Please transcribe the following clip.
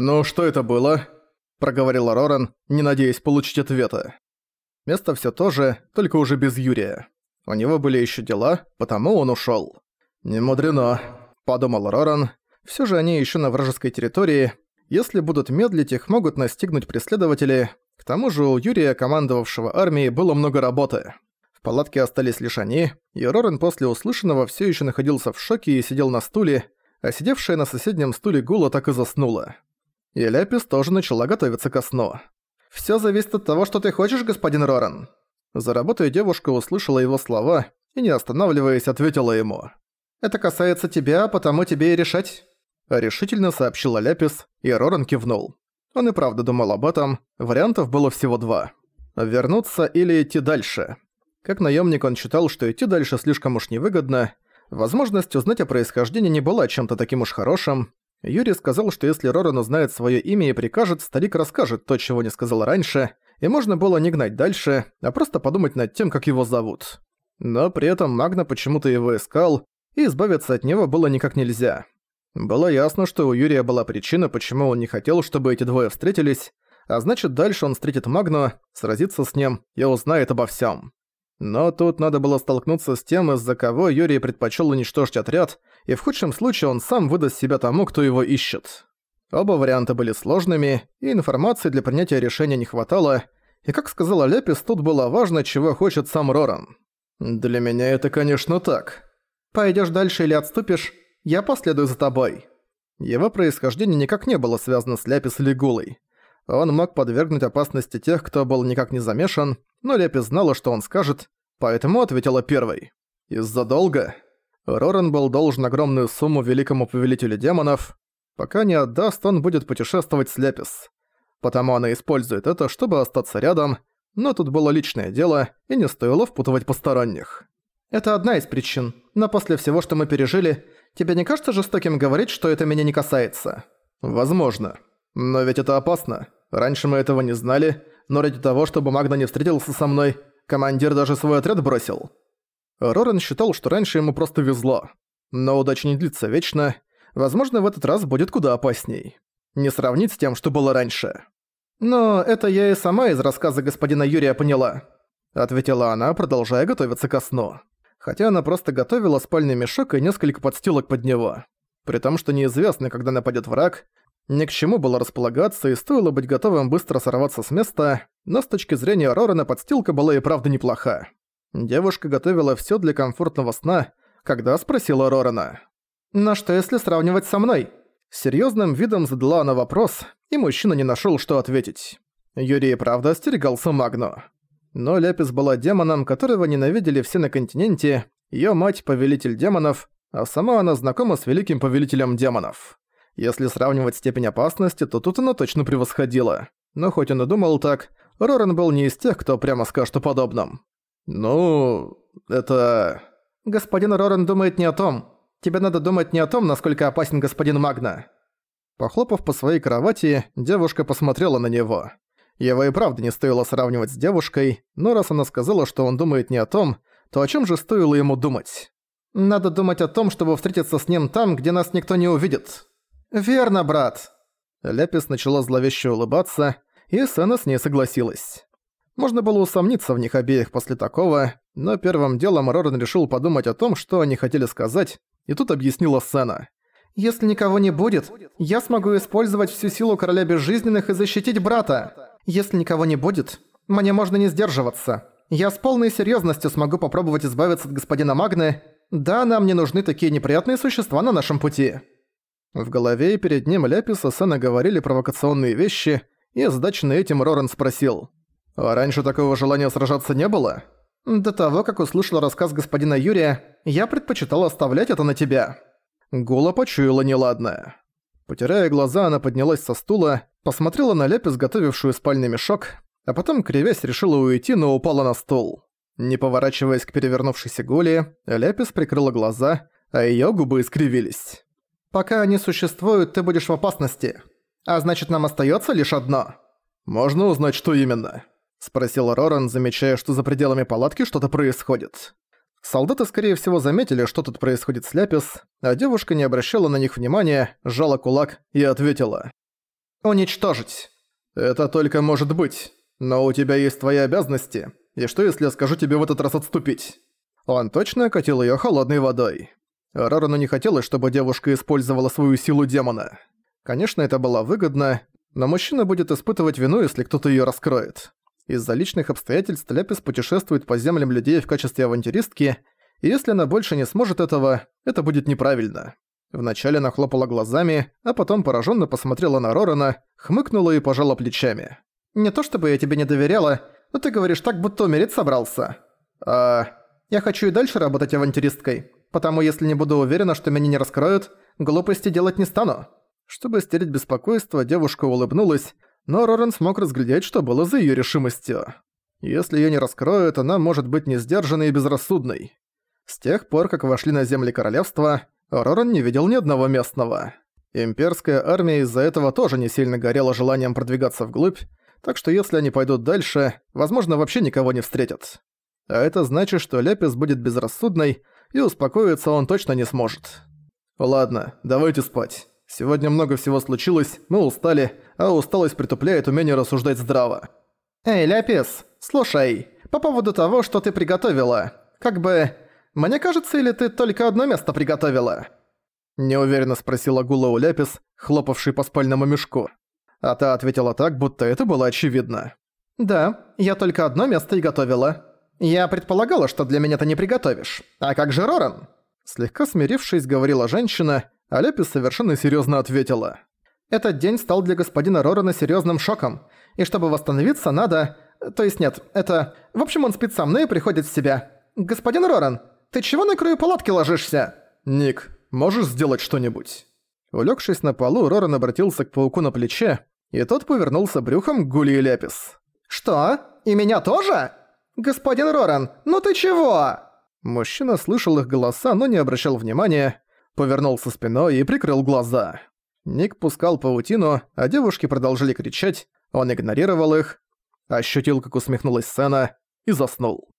«Ну, что это было?» – проговорил Роран, не надеясь получить ответа. Место все то же, только уже без Юрия. У него были еще дела, потому он ушел. «Не мудрено», – подумал Роран. Все же они еще на вражеской территории. Если будут медлить, их могут настигнуть преследователи. К тому же у Юрия, командовавшего армией, было много работы. В палатке остались лишь они, и Роран после услышанного все еще находился в шоке и сидел на стуле, а сидевшая на соседнем стуле Гула так и заснула. И Ляпис тоже начала готовиться ко сну. «Всё зависит от того, что ты хочешь, господин Роран». За работой девушка услышала его слова и, не останавливаясь, ответила ему. «Это касается тебя, потому тебе и решать». Решительно сообщила Ляпис, и Роран кивнул. Он и правда думал об этом, вариантов было всего два. Вернуться или идти дальше. Как наемник он считал, что идти дальше слишком уж невыгодно, возможность узнать о происхождении не была чем-то таким уж хорошим, Юрий сказал, что если Роран узнает свое имя и прикажет, старик расскажет то, чего не сказал раньше, и можно было не гнать дальше, а просто подумать над тем, как его зовут. Но при этом Магна почему-то его искал, и избавиться от него было никак нельзя. Было ясно, что у Юрия была причина, почему он не хотел, чтобы эти двое встретились, а значит дальше он встретит Магну, сразится с ним и узнает обо всем. Но тут надо было столкнуться с тем, из-за кого Юрий предпочел уничтожить отряд, и в худшем случае он сам выдаст себя тому, кто его ищет. Оба варианта были сложными, и информации для принятия решения не хватало, и, как сказала Лепис, тут было важно, чего хочет сам Роран. «Для меня это, конечно, так. Пойдешь дальше или отступишь, я последую за тобой». Его происхождение никак не было связано с Ляпис или Гулой. Он мог подвергнуть опасности тех, кто был никак не замешан, но Лепис знала, что он скажет, поэтому ответила первой. «Из-за долга?» Роран был должен огромную сумму великому повелителю демонов. Пока не отдаст, он будет путешествовать с Лепис. Потому она использует это, чтобы остаться рядом, но тут было личное дело, и не стоило впутывать посторонних. Это одна из причин, но после всего, что мы пережили, тебе не кажется жестоким говорить, что это меня не касается? Возможно. Но ведь это опасно. Раньше мы этого не знали, но ради того, чтобы Магна не встретился со мной, командир даже свой отряд бросил. Рорен считал, что раньше ему просто везло. Но удача не длится вечно. Возможно, в этот раз будет куда опасней. Не сравнить с тем, что было раньше. «Но это я и сама из рассказа господина Юрия поняла», — ответила она, продолжая готовиться ко сну. Хотя она просто готовила спальный мешок и несколько подстилок под него. При том, что неизвестно, когда нападет враг, ни к чему было располагаться и стоило быть готовым быстро сорваться с места, но с точки зрения Рорена подстилка была и правда неплоха. Девушка готовила всё для комфортного сна, когда спросила Рорена. «Но что если сравнивать со мной?» Серьёзным видом задала она вопрос, и мужчина не нашёл, что ответить. Юрий правда остерегался Магну. Но Ляпис была демоном, которого ненавидели все на континенте, её мать – повелитель демонов, а сама она знакома с великим повелителем демонов. Если сравнивать степень опасности, то тут она точно превосходила. Но хоть он и думал так, Роран был не из тех, кто прямо скажет о подобном. «Ну, это...» «Господин Роран думает не о том. Тебе надо думать не о том, насколько опасен господин Магна». Похлопав по своей кровати, девушка посмотрела на него. Его и правда не стоило сравнивать с девушкой, но раз она сказала, что он думает не о том, то о чем же стоило ему думать? «Надо думать о том, чтобы встретиться с ним там, где нас никто не увидит», «Верно, брат!» Ляпис начала зловеще улыбаться, и Сэна с ней согласилась. Можно было усомниться в них обеих после такого, но первым делом Роран решил подумать о том, что они хотели сказать, и тут объяснила Сэна. «Если никого не будет, я смогу использовать всю силу Короля Безжизненных и защитить брата. Если никого не будет, мне можно не сдерживаться. Я с полной серьезностью смогу попробовать избавиться от господина Магны. Да, нам не нужны такие неприятные существа на нашем пути». В голове и перед ним Ляпис и Сэна говорили провокационные вещи, и задаченный этим Роран спросил. «А раньше такого желания сражаться не было?» «До того, как услышал рассказ господина Юрия, я предпочитал оставлять это на тебя». Гула почуяла неладное. Потирая глаза, она поднялась со стула, посмотрела на Ляпис, готовившую спальный мешок, а потом, кривясь, решила уйти, но упала на стул. Не поворачиваясь к перевернувшейся Гуле, Ляпис прикрыла глаза, а её губы искривились. Пока они существуют, ты будешь в опасности. А значит, нам остается лишь одно. Можно узнать, что именно? Спросил Роран, замечая, что за пределами палатки что-то происходит. Солдаты, скорее всего, заметили, что тут происходит с Ляпис, а девушка не обращала на них внимания, сжала кулак и ответила. Уничтожить. Это только может быть. Но у тебя есть твои обязанности. И что, если я скажу тебе в этот раз отступить? Он точно окатил её холодной водой. Рорану не хотелось, чтобы девушка использовала свою силу демона. Конечно, это было выгодно, но мужчина будет испытывать вину, если кто-то её раскроет. Из-за личных обстоятельств Ляпис путешествует по землям людей в качестве авантюристки, и если она больше не сможет этого, это будет неправильно. Вначале она хлопала глазами, а потом пораженно посмотрела на Рорана, хмыкнула и пожала плечами. «Не то чтобы я тебе не доверяла, но ты говоришь так, будто умереть собрался. А я хочу и дальше работать авантюристкой, потому если не буду уверена, что меня не раскроют, глупости делать не стану». Чтобы стереть беспокойство, девушка улыбнулась, но Роран смог разглядеть, что было за её решимостью. Если её не раскроют, она может быть не сдержанной и безрассудной. С тех пор, как вошли на земли королевства, Роран не видел ни одного местного. Имперская армия из-за этого тоже не сильно горела желанием продвигаться вглубь, так что если они пойдут дальше, возможно, вообще никого не встретят. А это значит, что Ляпис будет безрассудной, и успокоиться он точно не сможет. Ладно, давайте спать. Сегодня много всего случилось, мы устали, а усталость притупляет умение рассуждать здраво. «Эй, Ляпис, слушай, по поводу того, что ты приготовила, как бы... Мне кажется, или ты только одно место приготовила?» Неуверенно спросила Гула у Ляпис, хлопавший по спальному мешку. А та ответила так, будто это было очевидно. «Да, я только одно место и готовила. Я предполагала, что для меня ты не приготовишь. А как же Роран?» Слегка смирившись, говорила женщина, а Ляпис совершенно серьёзно ответила. «Этот день стал для господина Рорана серьёзным шоком, и чтобы восстановиться, надо... То есть нет, это... В общем, он спит со мной и приходит в себя. Господин Роран, ты чего на краю палатки ложишься?» «Ник, можешь сделать что-нибудь?» Улёгшись на полу, Роран обратился к пауку на плече, и тот повернулся брюхом к Гули и Ляпис. «Что? И меня тоже? Господин Роран, ну ты чего?» Мужчина слышал их голоса, но не обращал внимания, повернулся спиной и прикрыл глаза. Ник пускал паутину, а девушки продолжили кричать, он игнорировал их, ощутил, как усмехнулась сцена, и заснул.